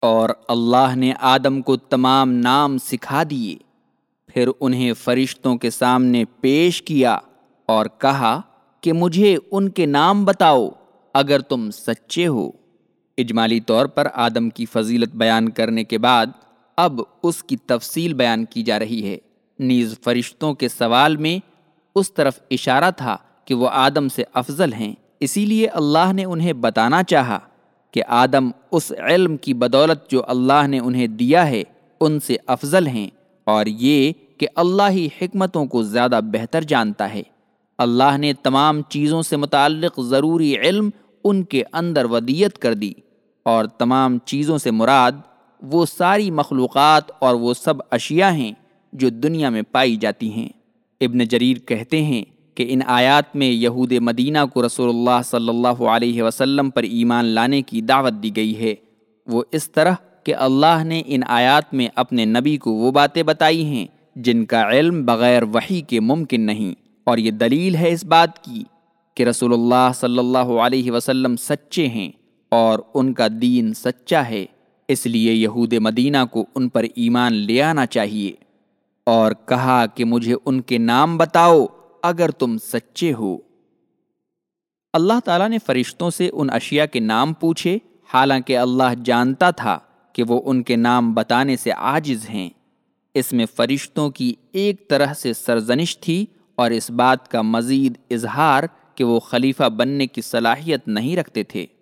اور اللہ نے آدم کو تمام نام سکھا دیے۔ پھر انہیں فرشتوں کے سامنے پیش کیا اور کہا کہ مجھے ان کے نام بتاؤ اگر تم سچے ہو۔ اجمالی طور پر آدم کی فضیلت بیان کرنے کے بعد اب اس کی تفصیل بیان کی جا رہی ہے۔ نیز فرشتوں کے سوال میں اس طرف اشارہ تھا کہ وہ آدم سے افضل ہیں، اسی لیے اللہ نے انہیں بتانا چاہا۔ کہ آدم اس علم کی بدولت جو اللہ نے انہیں دیا ہے، ان سے افضل ہیں۔ اور یہ کہ اللہ ہی حکمتوں کو زیادہ بہتر جانتا ہے۔ اللہ نے تمام چیزوں سے متعلق ضروری علم ان کے اندر ودیت کر دی۔ اور تمام چیزوں سے مراد وہ ساری مخلوقات اور وہ سب اشیاء ہیں جو دنیا میں پائی جاتی ہیں۔ ابن جریر کہتے ہیں کہ ان آیات میں یہود مدینہ کو رسول اللہ صلی اللہ علیہ وسلم پر ایمان لانے کی دعوت دی گئی ہے۔ وہ اس طرح کہ اللہ نے ان آیات میں اپنے نبی کو وہ باتیں بتائی ہیں جن کا علم بغیر وحی کے ممکن نہیں، اور یہ دلیل ہے اس بات کی کہ رسول اللہ صلی اللہ علیہ وسلم سچے ہیں اور ان کا دین سچا ہے، اس لیے یہود مدینہ کو ان پر ایمان لے آنا چاہیے۔ اور کہا کہ مجھے ان کے نام بتاؤ اگر تم سچے ہو۔ اللہ تعالیٰ نے فرشتوں سے ان اشیاء کے نام پوچھے، حالانکہ اللہ جانتا تھا کہ وہ ان کے نام بتانے سے عاجز ہیں۔ اس میں فرشتوں کی ایک طرح سے سرزنش تھی اور اس بات کا مزید اظہار کہ وہ خلیفہ بننے کی صلاحیت نہیں رکھتے تھے۔